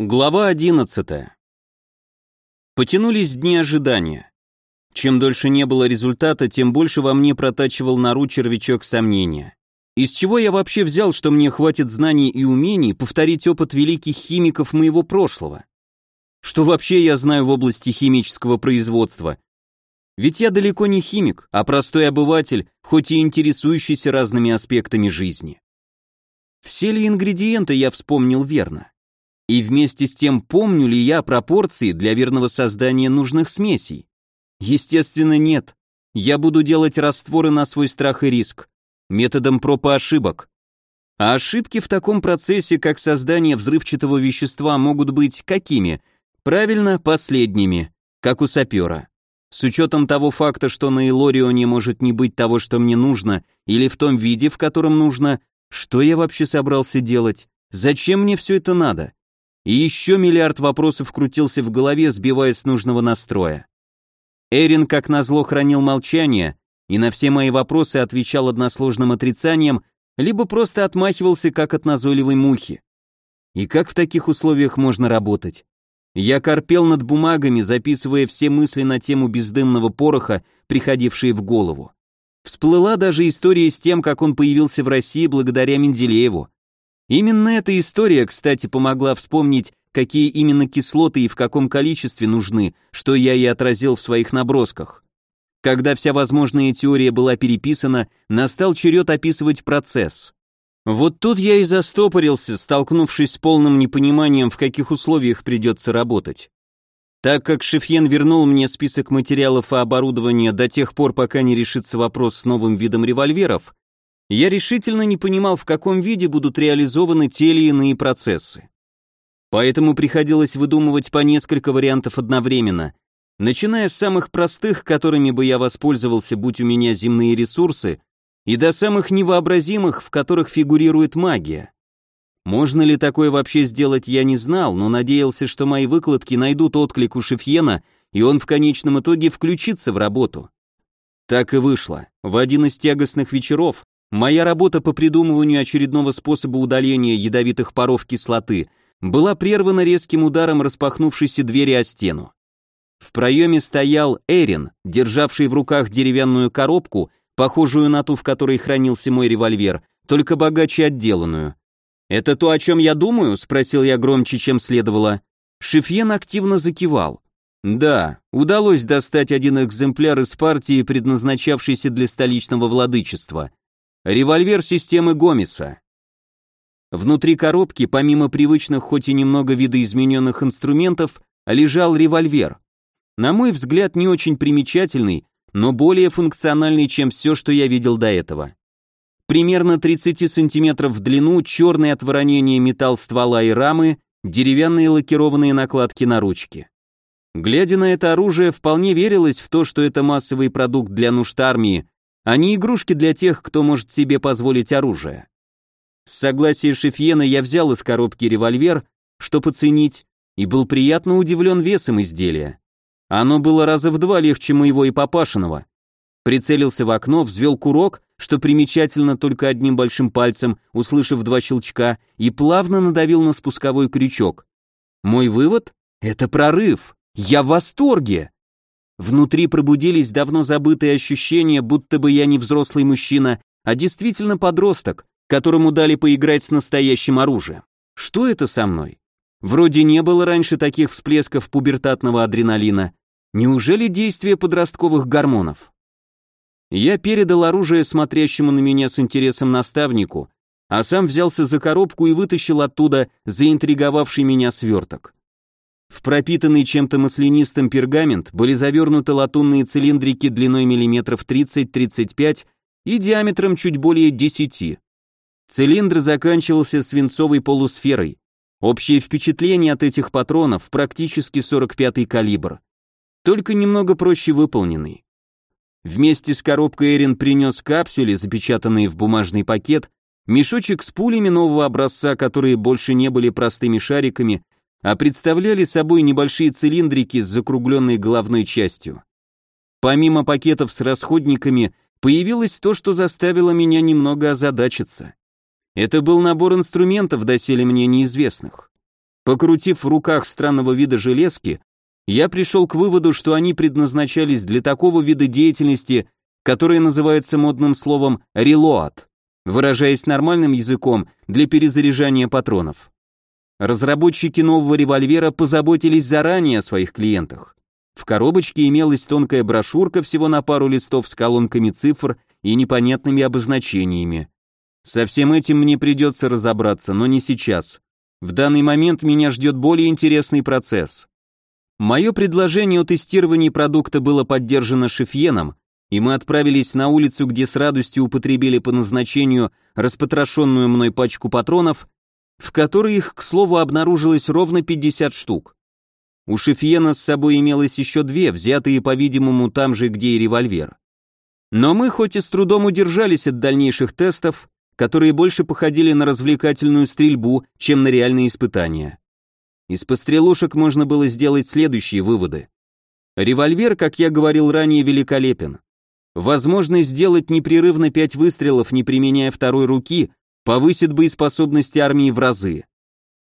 Глава 11. Потянулись дни ожидания. Чем дольше не было результата, тем больше во мне протачивал нору червячок сомнения. Из чего я вообще взял, что мне хватит знаний и умений повторить опыт великих химиков моего прошлого? Что вообще я знаю в области химического производства? Ведь я далеко не химик, а простой обыватель, хоть и интересующийся разными аспектами жизни. Все ли ингредиенты я вспомнил верно? И вместе с тем помню ли я пропорции для верного создания нужных смесей? Естественно, нет. Я буду делать растворы на свой страх и риск, методом проб и ошибок. А ошибки в таком процессе, как создание взрывчатого вещества, могут быть какими? Правильно, последними, как у сапера. С учетом того факта, что на Илорионе может не быть того, что мне нужно, или в том виде, в котором нужно, что я вообще собрался делать? Зачем мне все это надо? И еще миллиард вопросов крутился в голове, сбивая с нужного настроя. Эрин, как назло, хранил молчание и на все мои вопросы отвечал односложным отрицанием, либо просто отмахивался, как от назойливой мухи. И как в таких условиях можно работать? Я корпел над бумагами, записывая все мысли на тему бездымного пороха, приходившие в голову. Всплыла даже история с тем, как он появился в России благодаря Менделееву. Именно эта история, кстати, помогла вспомнить, какие именно кислоты и в каком количестве нужны, что я и отразил в своих набросках. Когда вся возможная теория была переписана, настал черед описывать процесс. Вот тут я и застопорился, столкнувшись с полным непониманием, в каких условиях придется работать. Так как Шефьен вернул мне список материалов и оборудования до тех пор, пока не решится вопрос с новым видом револьверов, я решительно не понимал, в каком виде будут реализованы те или иные процессы. Поэтому приходилось выдумывать по несколько вариантов одновременно, начиная с самых простых, которыми бы я воспользовался, будь у меня земные ресурсы, и до самых невообразимых, в которых фигурирует магия. Можно ли такое вообще сделать, я не знал, но надеялся, что мои выкладки найдут отклик у Шефьена, и он в конечном итоге включится в работу. Так и вышло. В один из тягостных вечеров Моя работа по придумыванию очередного способа удаления ядовитых паров кислоты была прервана резким ударом распахнувшейся двери о стену. В проеме стоял Эрин, державший в руках деревянную коробку, похожую на ту, в которой хранился мой револьвер, только богаче отделанную. «Это то, о чем я думаю?» — спросил я громче, чем следовало. Шефьен активно закивал. «Да, удалось достать один экземпляр из партии, предназначавшейся для столичного владычества. Револьвер системы Гомеса. Внутри коробки, помимо привычных, хоть и немного видоизмененных инструментов, лежал револьвер. На мой взгляд, не очень примечательный, но более функциональный, чем все, что я видел до этого. Примерно 30 сантиметров в длину, черный от воронения металл ствола и рамы, деревянные лакированные накладки на ручке. Глядя на это оружие, вполне верилось в то, что это массовый продукт для нужд армии, а не игрушки для тех, кто может себе позволить оружие. С согласия Шефьена я взял из коробки револьвер, чтобы оценить, и был приятно удивлен весом изделия. Оно было раза в два легче моего и папашиного. Прицелился в окно, взвел курок, что примечательно только одним большим пальцем, услышав два щелчка, и плавно надавил на спусковой крючок. Мой вывод — это прорыв. Я в восторге. Внутри пробудились давно забытые ощущения, будто бы я не взрослый мужчина, а действительно подросток, которому дали поиграть с настоящим оружием. Что это со мной? Вроде не было раньше таких всплесков пубертатного адреналина. Неужели действие подростковых гормонов? Я передал оружие смотрящему на меня с интересом наставнику, а сам взялся за коробку и вытащил оттуда заинтриговавший меня сверток. В пропитанный чем-то маслянистым пергамент были завернуты латунные цилиндрики длиной миллиметров 30-35 и диаметром чуть более 10. Цилиндр заканчивался свинцовой полусферой. Общее впечатление от этих патронов практически 45-й калибр. Только немного проще выполненный. Вместе с коробкой Эрин принес капсюли, запечатанные в бумажный пакет, мешочек с пулями нового образца, которые больше не были простыми шариками, а представляли собой небольшие цилиндрики с закругленной головной частью. Помимо пакетов с расходниками, появилось то, что заставило меня немного озадачиться. Это был набор инструментов, доселе мне неизвестных. Покрутив в руках странного вида железки, я пришел к выводу, что они предназначались для такого вида деятельности, которое называется модным словом «релоад», выражаясь нормальным языком, для перезаряжания патронов. Разработчики нового револьвера позаботились заранее о своих клиентах. В коробочке имелась тонкая брошюрка всего на пару листов с колонками цифр и непонятными обозначениями. Со всем этим мне придется разобраться, но не сейчас. В данный момент меня ждет более интересный процесс. Мое предложение о тестировании продукта было поддержано Шефьеном, и мы отправились на улицу, где с радостью употребили по назначению распотрошенную мной пачку патронов, в которой их, к слову, обнаружилось ровно 50 штук. У Шефьена с собой имелось еще две, взятые, по-видимому, там же, где и револьвер. Но мы хоть и с трудом удержались от дальнейших тестов, которые больше походили на развлекательную стрельбу, чем на реальные испытания. Из пострелушек можно было сделать следующие выводы. Револьвер, как я говорил ранее, великолепен. Возможность сделать непрерывно пять выстрелов, не применяя второй руки, повысит боеспособность армии в разы.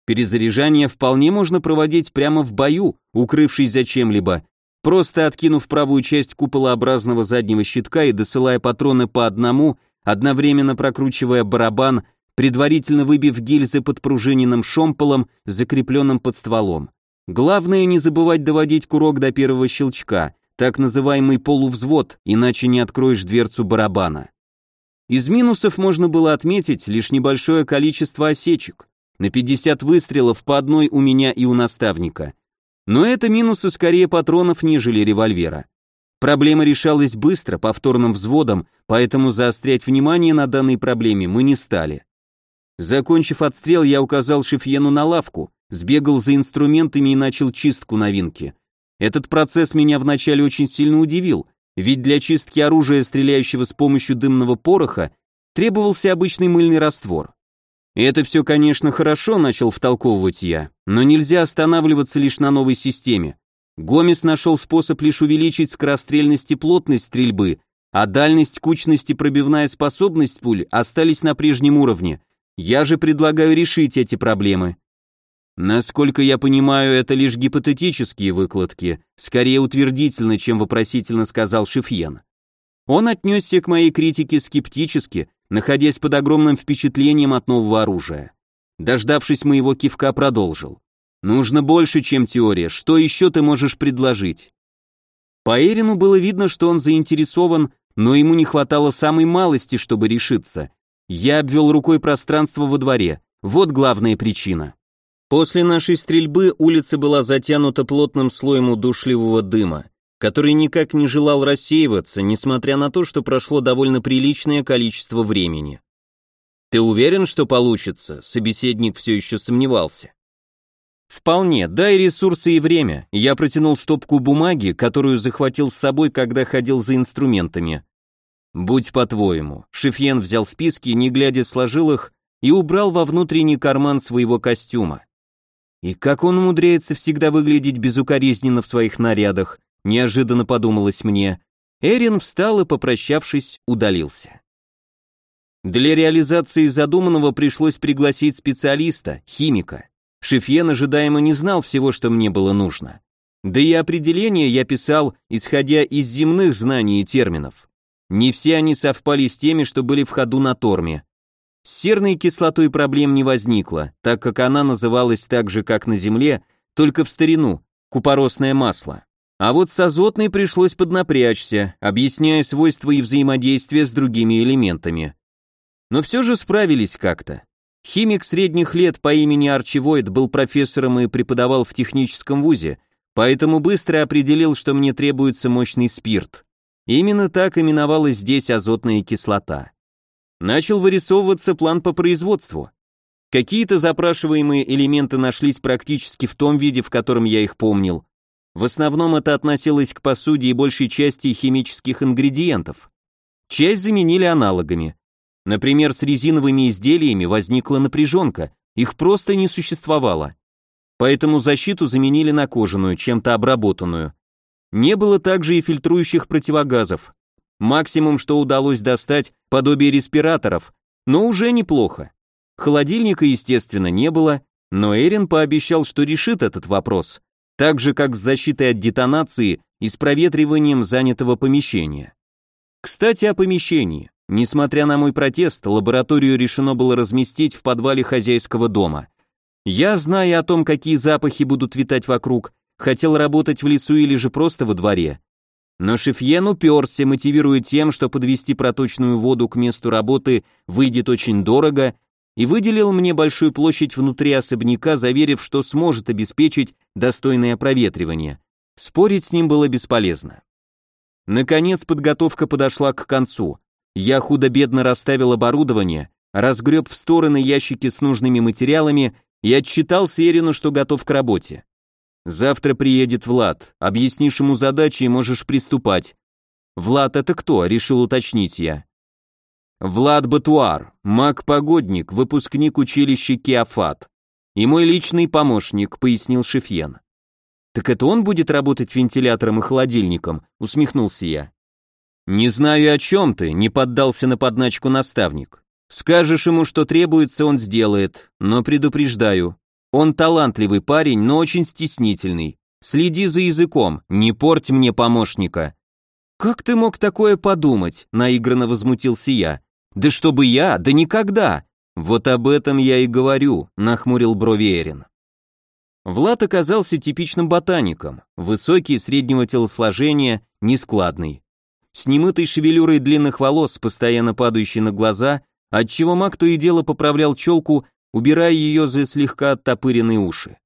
Перезаряжание вполне можно проводить прямо в бою, укрывшись за чем-либо, просто откинув правую часть куполообразного заднего щитка и досылая патроны по одному, одновременно прокручивая барабан, предварительно выбив гильзы под пружиненным шомполом, закрепленным под стволом. Главное не забывать доводить курок до первого щелчка, так называемый полувзвод, иначе не откроешь дверцу барабана. Из минусов можно было отметить лишь небольшое количество осечек на 50 выстрелов по одной у меня и у наставника. Но это минусы скорее патронов, нежели револьвера. Проблема решалась быстро, повторным взводом, поэтому заострять внимание на данной проблеме мы не стали. Закончив отстрел, я указал Шефьену на лавку, сбегал за инструментами и начал чистку новинки. Этот процесс меня вначале очень сильно удивил, ведь для чистки оружия, стреляющего с помощью дымного пороха, требовался обычный мыльный раствор. И это все, конечно, хорошо, начал втолковывать я, но нельзя останавливаться лишь на новой системе. Гомес нашел способ лишь увеличить скорострельность и плотность стрельбы, а дальность, кучность и пробивная способность пуль остались на прежнем уровне. Я же предлагаю решить эти проблемы. Насколько я понимаю, это лишь гипотетические выкладки, скорее утвердительно, чем вопросительно сказал Шифьен. Он отнесся к моей критике скептически, находясь под огромным впечатлением от нового оружия. Дождавшись моего кивка, продолжил. «Нужно больше, чем теория. Что еще ты можешь предложить?» По Эрину было видно, что он заинтересован, но ему не хватало самой малости, чтобы решиться. Я обвел рукой пространство во дворе. Вот главная причина. После нашей стрельбы улица была затянута плотным слоем удушливого дыма который никак не желал рассеиваться, несмотря на то, что прошло довольно приличное количество времени. «Ты уверен, что получится?» Собеседник все еще сомневался. «Вполне, дай ресурсы и время». Я протянул стопку бумаги, которую захватил с собой, когда ходил за инструментами. «Будь по-твоему». Шефьен взял списки, не глядя сложил их и убрал во внутренний карман своего костюма. И как он умудряется всегда выглядеть безукоризненно в своих нарядах, неожиданно подумалось мне. Эрин встал и, попрощавшись, удалился. Для реализации задуманного пришлось пригласить специалиста, химика. Шефьен ожидаемо не знал всего, что мне было нужно. Да и определения я писал, исходя из земных знаний и терминов. Не все они совпали с теми, что были в ходу на Торме. С серной кислотой проблем не возникло, так как она называлась так же, как на Земле, только в старину – купоросное масло. А вот с азотной пришлось поднапрячься, объясняя свойства и взаимодействие с другими элементами. Но все же справились как-то. Химик средних лет по имени Арчи Войд был профессором и преподавал в техническом вузе, поэтому быстро определил, что мне требуется мощный спирт. Именно так именовалась здесь азотная кислота. Начал вырисовываться план по производству. Какие-то запрашиваемые элементы нашлись практически в том виде, в котором я их помнил, в основном это относилось к посуде и большей части химических ингредиентов. Часть заменили аналогами. Например, с резиновыми изделиями возникла напряженка, их просто не существовало. Поэтому защиту заменили на кожаную, чем-то обработанную. Не было также и фильтрующих противогазов. Максимум, что удалось достать, подобие респираторов, но уже неплохо. Холодильника, естественно, не было, Но Эрин пообещал, что решит этот вопрос, так же, как с защитой от детонации и с проветриванием занятого помещения. Кстати, о помещении. Несмотря на мой протест, лабораторию решено было разместить в подвале хозяйского дома. Я, зная о том, какие запахи будут витать вокруг, хотел работать в лесу или же просто во дворе. Но Шефьен уперся, мотивируя тем, что подвести проточную воду к месту работы выйдет очень дорого, и выделил мне большую площадь внутри особняка, заверив, что сможет обеспечить достойное проветривание. Спорить с ним было бесполезно. Наконец подготовка подошла к концу. Я худо-бедно расставил оборудование, разгреб в стороны ящики с нужными материалами и отчитал Серину, что готов к работе. Завтра приедет Влад, объяснишь ему задачи и можешь приступать. Влад это кто? Решил уточнить я. Влад Батуар, маг-погодник, выпускник училища Киафат. И мой личный помощник, пояснил Шефьен. Так это он будет работать вентилятором и холодильником, усмехнулся я. Не знаю, о чем ты, не поддался на подначку наставник. Скажешь ему, что требуется, он сделает, но предупреждаю, он талантливый парень, но очень стеснительный. Следи за языком, не порть мне помощника. Как ты мог такое подумать? наигранно возмутился я. Да чтобы я, да никогда. Вот об этом я и говорю, нахмурил брови Эрин. Влад оказался типичным ботаником, высокий, среднего телосложения, нескладный. С немытой шевелюрой длинных волос, постоянно падающей на глаза, отчего маг то и дело поправлял челку убирая ее за слегка оттопыренные уши.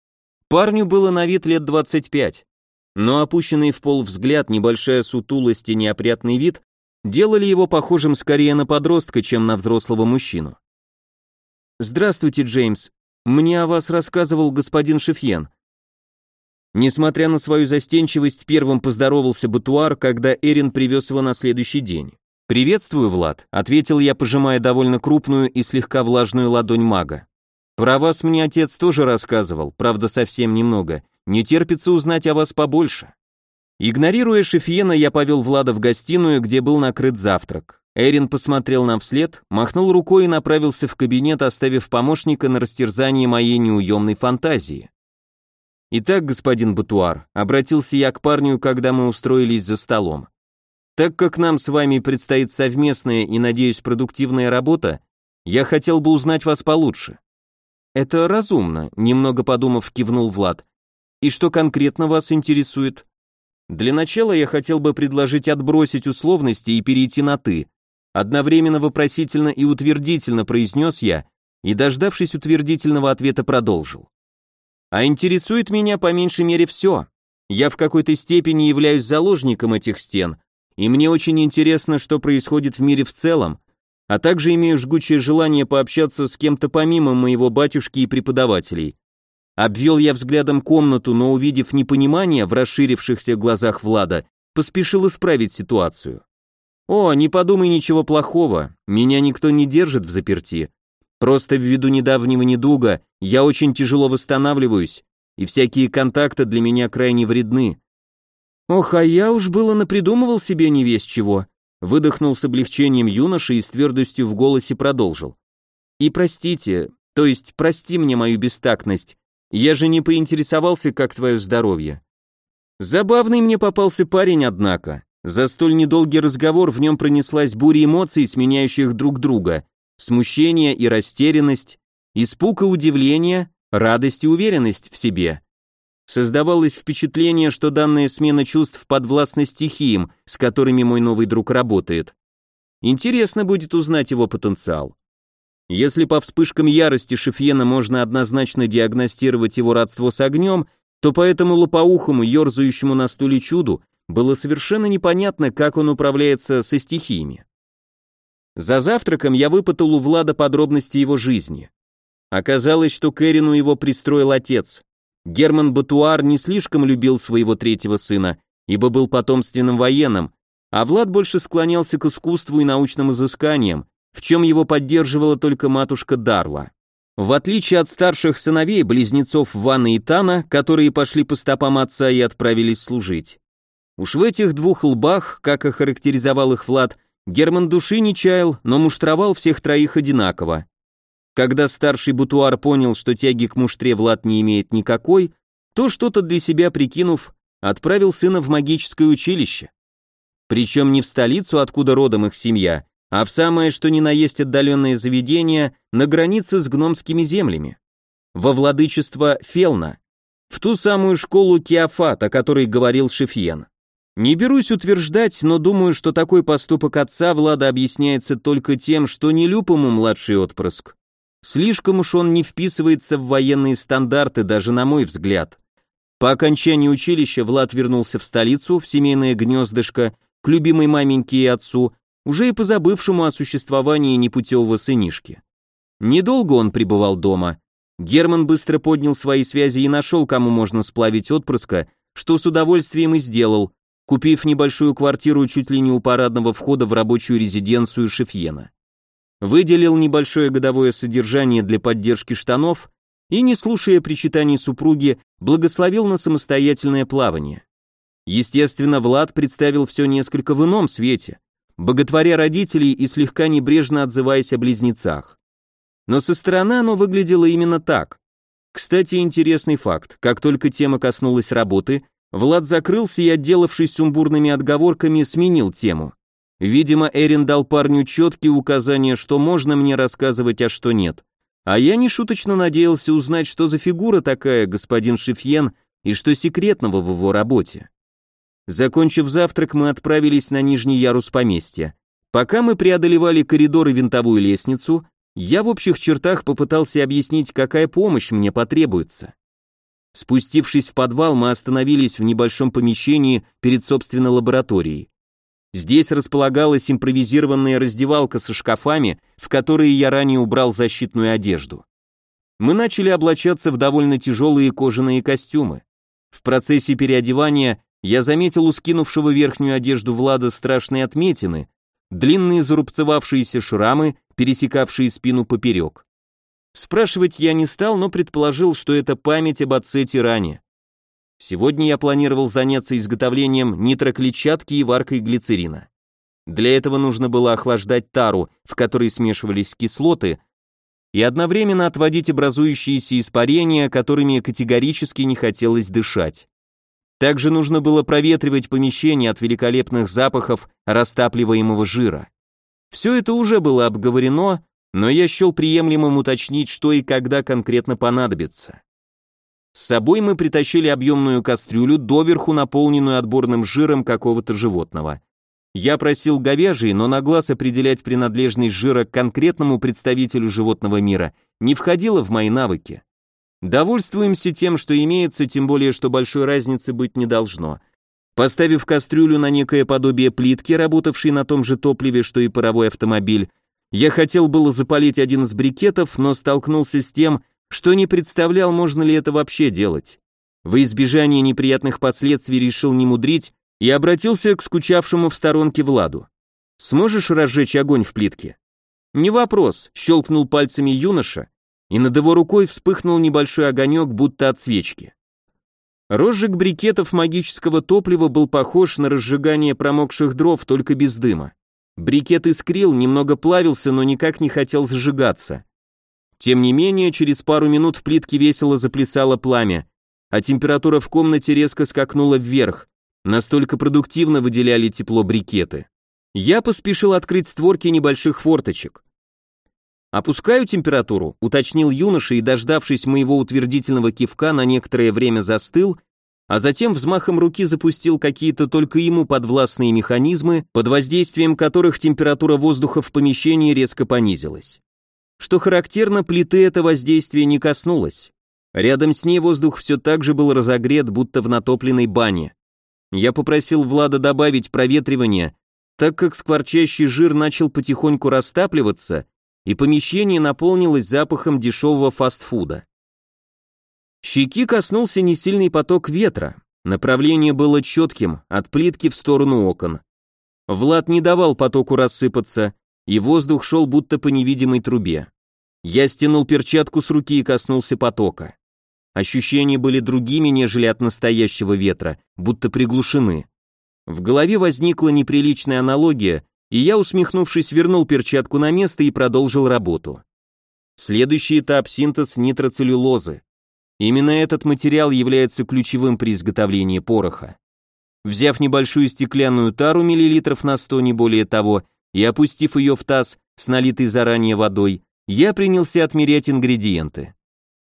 Парню было на вид лет 25, но опущенный в пол взгляд, небольшая сутулость и неопрятный вид делали его похожим скорее на подростка, чем на взрослого мужчину. «Здравствуйте, Джеймс. Мне о вас рассказывал господин Шефьен». Несмотря на свою застенчивость, первым поздоровался Батуар, когда Эрин привез его на следующий день. «Приветствую, Влад», — ответил я, пожимая довольно крупную и слегка влажную ладонь мага. Про вас мне отец тоже рассказывал, правда совсем немного. Не терпится узнать о вас побольше. Игнорируя Шефьена, я повел Влада в гостиную, где был накрыт завтрак. Эрин посмотрел нам вслед, махнул рукой и направился в кабинет, оставив помощника на растерзание моей неуемной фантазии. «Итак, господин Батуар», — обратился я к парню, когда мы устроились за столом. «Так как нам с вами предстоит совместная и, надеюсь, продуктивная работа, я хотел бы узнать вас получше. Это разумно, немного подумав, кивнул Влад. И что конкретно вас интересует? Для начала я хотел бы предложить отбросить условности и перейти на «ты». Одновременно вопросительно и утвердительно произнес я, и, дождавшись утвердительного ответа, продолжил. А интересует меня по меньшей мере все. Я в какой-то степени являюсь заложником этих стен, и мне очень интересно, что происходит в мире в целом, а также имею жгучее желание пообщаться с кем-то помимо моего батюшки и преподавателей. Обвел я взглядом комнату, но увидев непонимание в расширившихся глазах Влада, поспешил исправить ситуацию. «О, не подумай ничего плохого, меня никто не держит в заперти. Просто ввиду недавнего недуга я очень тяжело восстанавливаюсь, и всякие контакты для меня крайне вредны». «Ох, а я уж было напридумывал себе не весь чего», Выдохнул с облегчением юноша и с твердостью в голосе продолжил. «И простите, то есть прости мне мою бестактность, я же не поинтересовался, как твое здоровье». Забавный мне попался парень, однако. За столь недолгий разговор в нем пронеслась буря эмоций, сменяющих друг друга. Смущение и растерянность, испуг и удивление, радость и уверенность в себе. Создавалось впечатление, что данная смена чувств подвластна стихиям, с которыми мой новый друг работает. Интересно будет узнать его потенциал. Если по вспышкам ярости Шефьена можно однозначно диагностировать его родство с огнем, то по этому лопоухому, ерзающему на стуле чуду, было совершенно непонятно, как он управляется со стихиями. За завтраком я выпытал у Влада подробности его жизни. Оказалось, что Кэрину его пристроил отец. Герман Батуар не слишком любил своего третьего сына, ибо был потомственным военным, а Влад больше склонялся к искусству и научным изысканиям, в чем его поддерживала только матушка Дарла. В отличие от старших сыновей, близнецов Ванны и Тана, которые пошли по стопам отца и отправились служить. Уж в этих двух лбах, как охарактеризовал их Влад, Герман души не чаял, но муштровал всех троих одинаково. Когда старший бутуар понял, что тяги к муштре Влад не имеет никакой, то что-то для себя прикинув, отправил сына в магическое училище. Причем не в столицу, откуда родом их семья, а в самое что ни на есть отдаленное заведение на границе с гномскими землями. Во владычество Фелна, в ту самую школу Киафат, о которой говорил Шефьен. Не берусь утверждать, но думаю, что такой поступок отца Влада объясняется только тем, что не люб ему младший отпрыск. Слишком уж он не вписывается в военные стандарты, даже на мой взгляд. По окончании училища Влад вернулся в столицу, в семейное гнездышко, к любимой маменьке и отцу, уже и позабывшему о существовании непутевого сынишки. Недолго он пребывал дома. Герман быстро поднял свои связи и нашел, кому можно сплавить отпрыска, что с удовольствием и сделал, купив небольшую квартиру чуть ли не у парадного входа в рабочую резиденцию Шефьена. Выделил небольшое годовое содержание для поддержки штанов и, не слушая причитаний супруги, благословил на самостоятельное плавание. Естественно, Влад представил все несколько в ином свете, боготворя родителей и слегка небрежно отзываясь о близнецах. Но со стороны оно выглядело именно так. Кстати, интересный факт, как только тема коснулась работы, Влад закрылся и, отделавшись сумбурными отговорками, сменил тему. Видимо, Эрин дал парню четкие указания, что можно мне рассказывать, а что нет. А я нешуточно надеялся узнать, что за фигура такая господин Шефьен и что секретного в его работе. Закончив завтрак, мы отправились на нижний ярус поместья. Пока мы преодолевали коридор и винтовую лестницу, я в общих чертах попытался объяснить, какая помощь мне потребуется. Спустившись в подвал, мы остановились в небольшом помещении перед собственной лабораторией. Здесь располагалась импровизированная раздевалка со шкафами, в которые я ранее убрал защитную одежду. Мы начали облачаться в довольно тяжелые кожаные костюмы. В процессе переодевания я заметил у скинувшего верхнюю одежду Влада страшные отметины, длинные зарубцевавшиеся шрамы, пересекавшие спину поперек. Спрашивать я не стал, но предположил, что это память об отце-тиране. Сегодня я планировал заняться изготовлением нитроклетчатки и варкой глицерина. Для этого нужно было охлаждать тару, в которой смешивались кислоты, и одновременно отводить образующиеся испарения, которыми категорически не хотелось дышать. Также нужно было проветривать помещение от великолепных запахов растапливаемого жира. Все это уже было обговорено, но я счел приемлемым уточнить, что и когда конкретно понадобится. С собой мы притащили объемную кастрюлю, доверху наполненную отборным жиром какого-то животного. Я просил говяжий, но на глаз определять принадлежность жира к конкретному представителю животного мира не входило в мои навыки. Довольствуемся тем, что имеется, тем более, что большой разницы быть не должно. Поставив кастрюлю на некое подобие плитки, работавшей на том же топливе, что и паровой автомобиль, я хотел было запалить один из брикетов, но столкнулся с тем, что не представлял, можно ли это вообще делать. Во избежание неприятных последствий решил не мудрить и обратился к скучавшему в сторонке Владу. «Сможешь разжечь огонь в плитке?» «Не вопрос», — щелкнул пальцами юноша, и над его рукой вспыхнул небольшой огонек, будто от свечки. Розжиг брикетов магического топлива был похож на разжигание промокших дров, только без дыма. Брикет искрил, немного плавился, но никак не хотел зажигаться. Тем не менее, через пару минут в плитке весело заплясало пламя, а температура в комнате резко скакнула вверх, настолько продуктивно выделяли тепло брикеты. Я поспешил открыть створки небольших форточек. «Опускаю температуру», — уточнил юноша и, дождавшись моего утвердительного кивка, на некоторое время застыл, а затем взмахом руки запустил какие-то только ему подвластные механизмы, под воздействием которых температура воздуха в помещении резко понизилась. Что характерно, плиты это воздействие не коснулось. Рядом с ней воздух все так же был разогрет, будто в натопленной бане. Я попросил Влада добавить проветривание, так как скворчащий жир начал потихоньку растапливаться, и помещение наполнилось запахом дешевого фастфуда. Щеки коснулся несильный поток ветра. Направление было четким, от плитки в сторону окон. Влад не давал потоку рассыпаться, и воздух шел будто по невидимой трубе. Я стянул перчатку с руки и коснулся потока. Ощущения были другими, нежели от настоящего ветра, будто приглушены. В голове возникла неприличная аналогия, и я, усмехнувшись, вернул перчатку на место и продолжил работу. Следующий этап – синтез нитроцеллюлозы. Именно этот материал является ключевым при изготовлении пороха. Взяв небольшую стеклянную тару миллилитров на 100, не более того, и опустив ее в таз с налитой заранее водой, я принялся отмерять ингредиенты.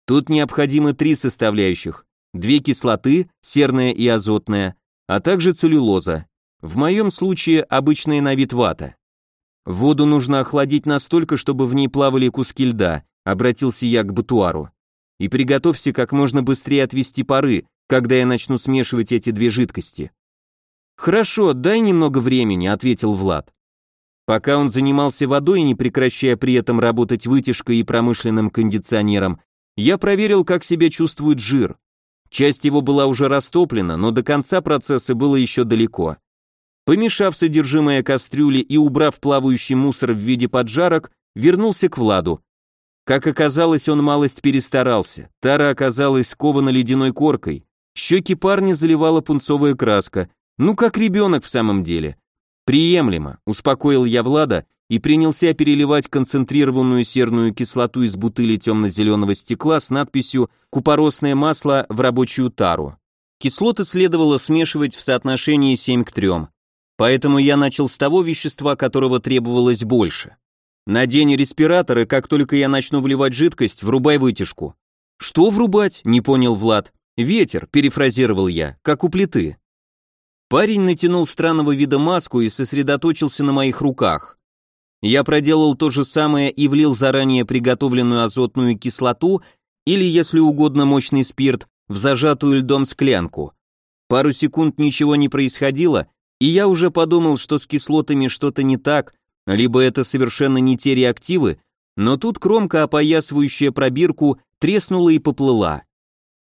Тут необходимы три составляющих. Две кислоты, серная и азотная, а также целлюлоза. В моем случае обычная на вид вата. Воду нужно охладить настолько, чтобы в ней плавали куски льда, обратился я к Батуару. И приготовься как можно быстрее отвести пары, когда я начну смешивать эти две жидкости. Хорошо, дай немного времени, ответил Влад. Пока он занимался водой, не прекращая при этом работать вытяжкой и промышленным кондиционером, я проверил, как себя чувствует жир. Часть его была уже растоплена, но до конца процесса было еще далеко. Помешав содержимое кастрюли и убрав плавающий мусор в виде поджарок, вернулся к Владу. Как оказалось, он малость перестарался. Тара оказалась скована ледяной коркой. Щеки парня заливала пунцовая краска. Ну как ребенок в самом деле. «Приемлемо», — успокоил я Влада и принялся переливать концентрированную серную кислоту из бутыли темно-зеленого стекла с надписью «Купоросное масло в рабочую тару». Кислоты следовало смешивать в соотношении 7 к 3, поэтому я начал с того вещества, которого требовалось больше. Надень респираторы, как только я начну вливать жидкость, врубай вытяжку. Что врубать? Не понял Влад. Ветер, перефразировал я, как у плиты. Парень натянул странного вида маску и сосредоточился на моих руках. Я проделал то же самое и влил заранее приготовленную азотную кислоту или, если угодно, мощный спирт в зажатую льдом склянку. Пару секунд ничего не происходило, и я уже подумал, что с кислотами что-то не так, либо это совершенно не те реактивы, но тут кромка, опоясывающая пробирку, треснула и поплыла.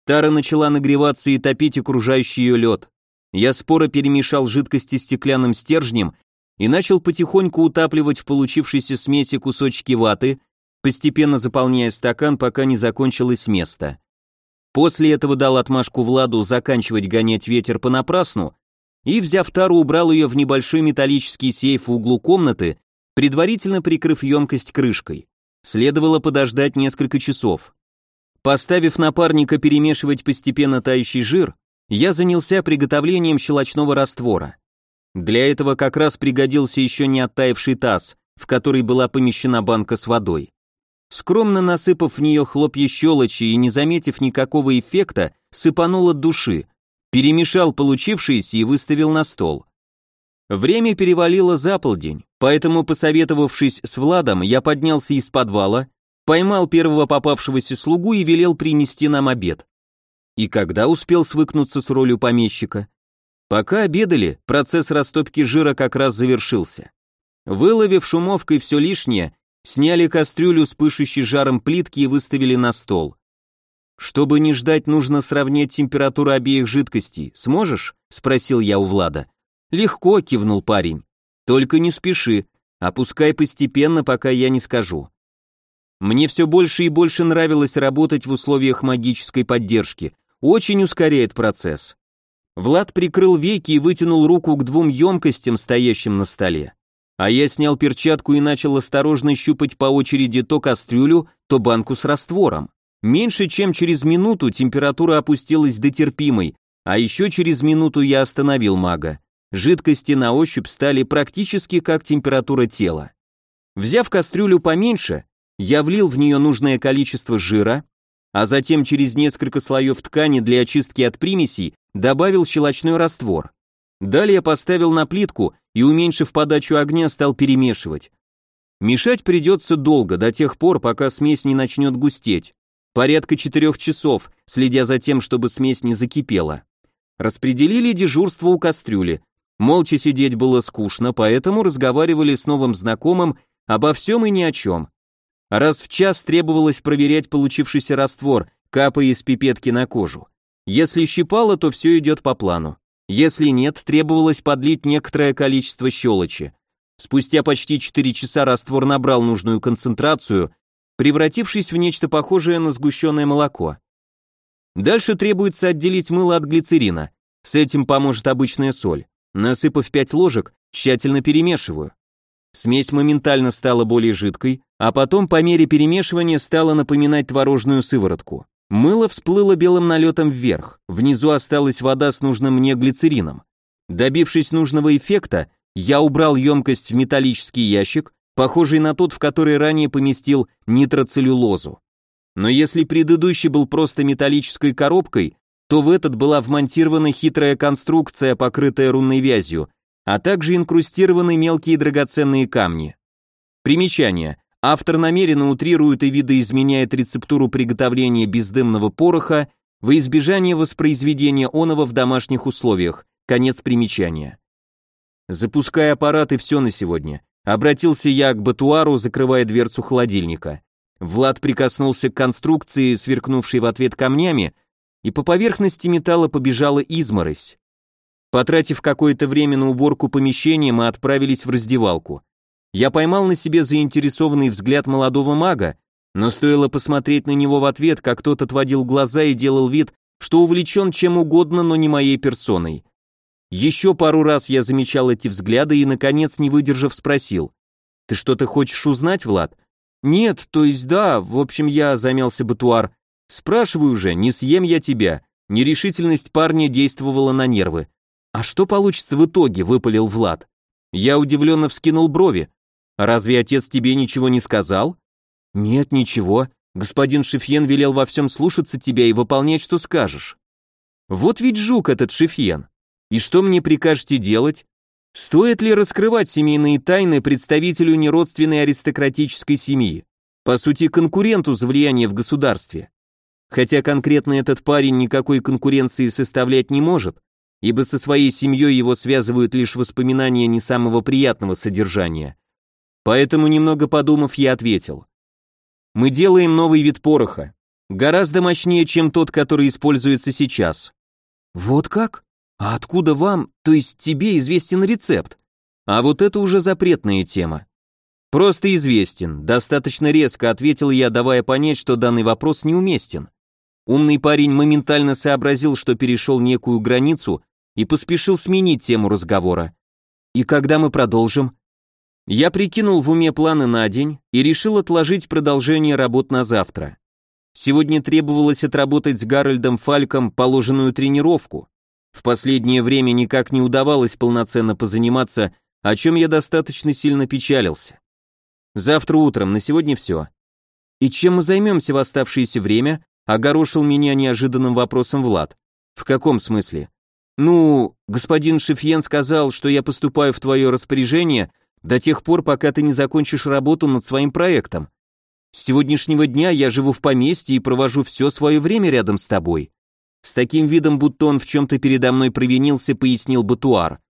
Тара начала нагреваться и топить окружающий ее лед. Я споро перемешал жидкости стеклянным стержнем и начал потихоньку утапливать в получившейся смеси кусочки ваты, постепенно заполняя стакан, пока не закончилось место. После этого дал отмашку Владу заканчивать гонять ветер понапрасну и, взяв тару, убрал ее в небольшой металлический сейф в углу комнаты, предварительно прикрыв емкость крышкой. Следовало подождать несколько часов. Поставив напарника перемешивать постепенно тающий жир, я занялся приготовлением щелочного раствора. Для этого как раз пригодился еще не оттаивший таз, в который была помещена банка с водой. Скромно насыпав в нее хлопья щелочи и не заметив никакого эффекта, сыпанул от души, перемешал получившееся и выставил на стол. Время перевалило за полдень, поэтому, посоветовавшись с Владом, я поднялся из подвала, поймал первого попавшегося слугу и велел принести нам обед. И когда успел свыкнуться с ролью помещика? Пока обедали, процесс растопки жира как раз завершился. Выловив шумовкой все лишнее, сняли кастрюлю с пышущей жаром плитки и выставили на стол. Чтобы не ждать, нужно сравнять температуру обеих жидкостей. Сможешь? спросил я у Влада. Легко, кивнул парень. Только не спеши, опускай постепенно, пока я не скажу. Мне все больше и больше нравилось работать в условиях магической поддержки, очень ускоряет процесс. Влад прикрыл веки и вытянул руку к двум емкостям, стоящим на столе. А я снял перчатку и начал осторожно щупать по очереди то кастрюлю, то банку с раствором. Меньше чем через минуту температура опустилась до терпимой, а еще через минуту я остановил мага. Жидкости на ощупь стали практически как температура тела. Взяв кастрюлю поменьше, я влил в нее нужное количество жира, а затем через несколько слоев ткани для очистки от примесей добавил щелочной раствор. Далее поставил на плитку и, уменьшив подачу огня, стал перемешивать. Мешать придется долго, до тех пор, пока смесь не начнет густеть. Порядка четырех часов, следя за тем, чтобы смесь не закипела. Распределили дежурство у кастрюли. Молча сидеть было скучно, поэтому разговаривали с новым знакомым обо всем и ни о чем. Раз в час требовалось проверять получившийся раствор, капая из пипетки на кожу. Если щипало, то все идет по плану. Если нет, требовалось подлить некоторое количество щелочи. Спустя почти 4 часа раствор набрал нужную концентрацию, превратившись в нечто похожее на сгущенное молоко. Дальше требуется отделить мыло от глицерина. С этим поможет обычная соль. Насыпав 5 ложек, тщательно перемешиваю. Смесь моментально стала более жидкой, а потом по мере перемешивания стала напоминать творожную сыворотку. Мыло всплыло белым налетом вверх, внизу осталась вода с нужным мне глицерином. Добившись нужного эффекта, я убрал емкость в металлический ящик, похожий на тот, в который ранее поместил нитроцеллюлозу. Но если предыдущий был просто металлической коробкой, то в этот была вмонтирована хитрая конструкция, покрытая рунной вязью, а также инкрустированы мелкие драгоценные камни. Примечание. Автор намеренно утрирует и видоизменяет рецептуру приготовления бездымного пороха во избежание воспроизведения оного в домашних условиях. Конец примечания. Запуская аппарат и все на сегодня. Обратился я к Батуару, закрывая дверцу холодильника. Влад прикоснулся к конструкции, сверкнувшей в ответ камнями, и по поверхности металла побежала изморозь. Потратив какое-то время на уборку помещения, мы отправились в раздевалку. Я поймал на себе заинтересованный взгляд молодого мага, но стоило посмотреть на него в ответ, как тот отводил глаза и делал вид, что увлечен чем угодно, но не моей персоной. Еще пару раз я замечал эти взгляды и, наконец, не выдержав, спросил. «Ты что-то хочешь узнать, Влад?» «Нет, то есть да, в общем, я замялся Батуар. Спрашиваю уже, не съем я тебя». Нерешительность парня действовала на нервы. «А что получится в итоге?» — выпалил Влад. Я удивленно вскинул брови. «Разве отец тебе ничего не сказал?» «Нет, ничего. Господин Шефьен велел во всем слушаться тебя и выполнять, что скажешь». «Вот ведь жук этот Шефьен. И что мне прикажете делать? Стоит ли раскрывать семейные тайны представителю неродственной аристократической семьи? По сути, конкуренту за влияние в государстве. Хотя конкретно этот парень никакой конкуренции составлять не может, ибо со своей семьей его связывают лишь воспоминания не самого приятного содержания. Поэтому, немного подумав, я ответил. Мы делаем новый вид пороха, гораздо мощнее, чем тот, который используется сейчас. Вот как? А откуда вам, то есть тебе, известен рецепт? А вот это уже запретная тема. Просто известен, достаточно резко ответил я, давая понять, что данный вопрос неуместен. Умный парень моментально сообразил, что перешел некую границу и поспешил сменить тему разговора. И когда мы продолжим? Я прикинул в уме планы на день и решил отложить продолжение работ на завтра. Сегодня требовалось отработать с Гарольдом Фальком положенную тренировку. В последнее время никак не удавалось полноценно позаниматься, о чем я достаточно сильно печалился. Завтра утром, на сегодня все. И чем мы займемся в оставшееся время? Огорошил меня неожиданным вопросом Влад. В каком смысле? Ну, господин Шефьен сказал, что я поступаю в твое распоряжение до тех пор, пока ты не закончишь работу над своим проектом. С сегодняшнего дня я живу в поместье и провожу все свое время рядом с тобой. С таким видом, будто он в чем-то передо мной провинился, пояснил Батуар.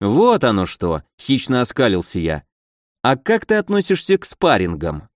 «Вот оно что!» — хищно оскалился я. «А как ты относишься к спаррингам?»